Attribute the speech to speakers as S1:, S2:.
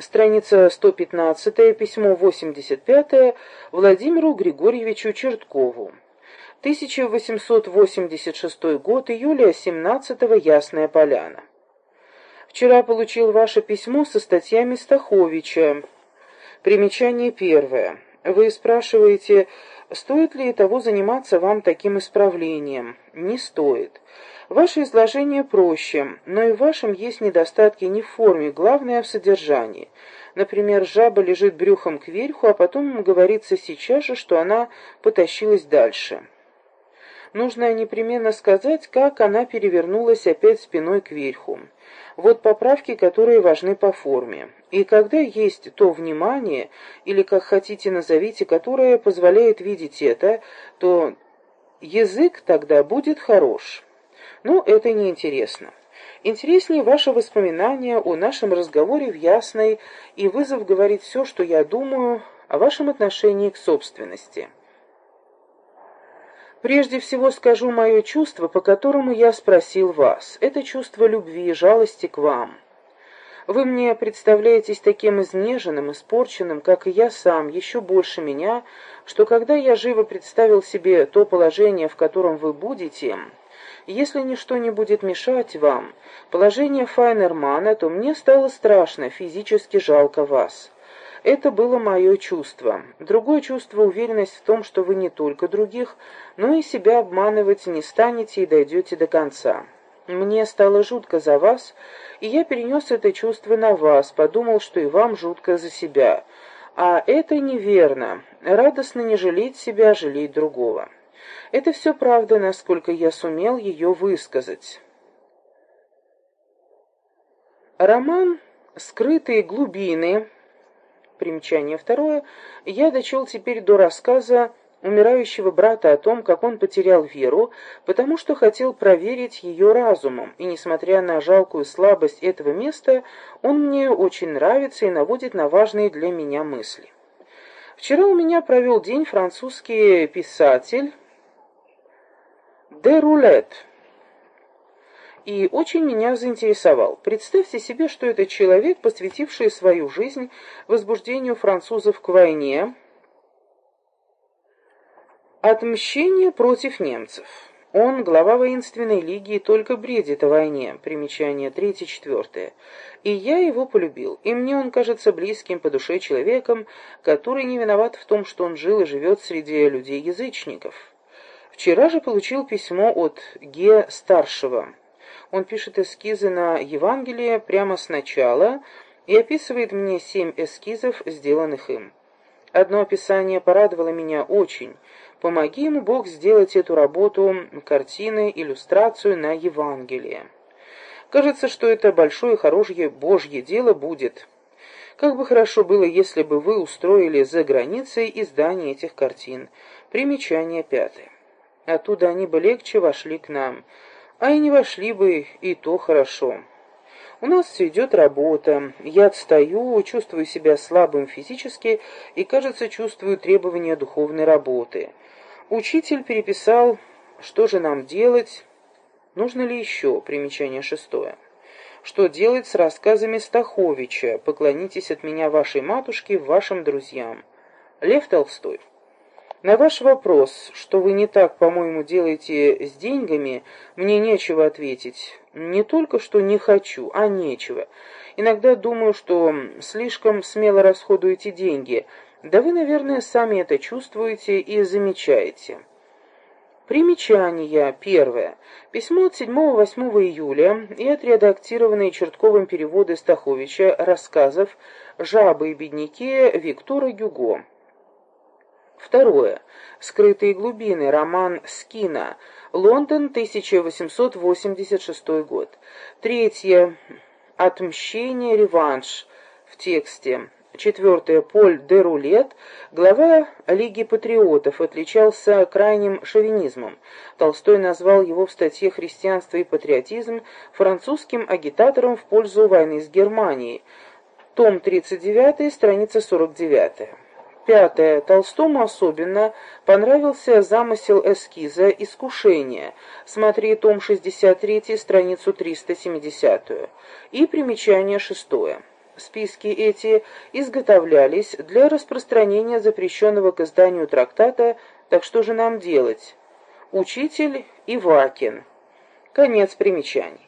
S1: Страница 115, письмо 85 Владимиру Григорьевичу Черткову. 1886 год, июля 17 Ясная Поляна. Вчера получил ваше письмо со статьями Стаховича. Примечание первое. Вы спрашиваете, стоит ли того заниматься вам таким исправлением? Не стоит. Ваше изложение проще, но и в вашем есть недостатки не в форме, главное в содержании. Например, жаба лежит брюхом кверху, а потом говорится сейчас же, что она потащилась дальше. Нужно непременно сказать, как она перевернулась опять спиной кверху. Вот поправки, которые важны по форме. И когда есть то внимание, или как хотите назовите, которое позволяет видеть это, то язык тогда будет хорош. Ну, это не интересно. Интереснее ваше воспоминание о нашем разговоре в Ясной и вызов говорить все, что я думаю о вашем отношении к собственности. Прежде всего скажу мое чувство, по которому я спросил вас. Это чувство любви и жалости к вам. Вы мне представляетесь таким изнеженным, испорченным, как и я сам, еще больше меня, что когда я живо представил себе то положение, в котором вы будете, если ничто не будет мешать вам, положение Файнермана, то мне стало страшно, физически жалко вас. Это было мое чувство. Другое чувство — уверенность в том, что вы не только других, но и себя обманывать не станете и дойдете до конца. Мне стало жутко за вас, и я перенес это чувство на вас, подумал, что и вам жутко за себя. А это неверно. Радостно не жалеть себя, а жалеть другого. Это все правда, насколько я сумел ее высказать. Роман «Скрытые глубины», примечание второе, я дочел теперь до рассказа умирающего брата о том, как он потерял веру, потому что хотел проверить ее разумом, и, несмотря на жалкую слабость этого места, он мне очень нравится и наводит на важные для меня мысли. Вчера у меня провел день французский писатель де Рулет. И очень меня заинтересовал. Представьте себе, что это человек, посвятивший свою жизнь возбуждению французов к войне, отмщение против немцев. Он, глава воинственной лиги, и только бредит о войне. Примечание третье-четвертое. И я его полюбил. И мне он кажется близким по душе человеком, который не виноват в том, что он жил и живет среди людей-язычников. Вчера же получил письмо от Ге Старшего. Он пишет эскизы на Евангелие прямо сначала и описывает мне семь эскизов, сделанных им. Одно описание порадовало меня очень. Помоги ему, Бог, сделать эту работу, картины, иллюстрацию на Евангелие. Кажется, что это большое хорошее Божье дело будет. Как бы хорошо было, если бы вы устроили за границей издание этих картин. Примечание пятое. Оттуда они бы легче вошли к нам. А и не вошли бы, и то хорошо. У нас все идет работа. Я отстаю, чувствую себя слабым физически и, кажется, чувствую требования духовной работы. Учитель переписал, что же нам делать, нужно ли еще, примечание шестое. Что делать с рассказами Стаховича? Поклонитесь от меня вашей матушке, вашим друзьям. Лев Толстой. На ваш вопрос, что вы не так, по-моему, делаете с деньгами, мне нечего ответить. Не только что не хочу, а нечего. Иногда думаю, что слишком смело расходуете деньги. Да вы, наверное, сами это чувствуете и замечаете. Примечание. Первое. Письмо от 7-8 июля и отредактированные Чертковым переводы Стаховича рассказов «Жабы и бедняки» Виктора Гюго. Второе. «Скрытые глубины», роман Скина, Лондон, 1886 год. Третье. «Отмщение, реванш» в тексте. Четвертое. Поль де Рулет, глава Лиги патриотов, отличался крайним шовинизмом. Толстой назвал его в статье «Христианство и патриотизм» французским агитатором в пользу войны с Германией. Том 39, страница 49. Пятое. Толстому особенно понравился замысел эскиза «Искушение». Смотри том 63, страницу 370. И примечание шестое. Списки эти изготовлялись для распространения запрещенного к изданию трактата «Так что же нам делать?» Учитель Ивакин. Конец примечаний.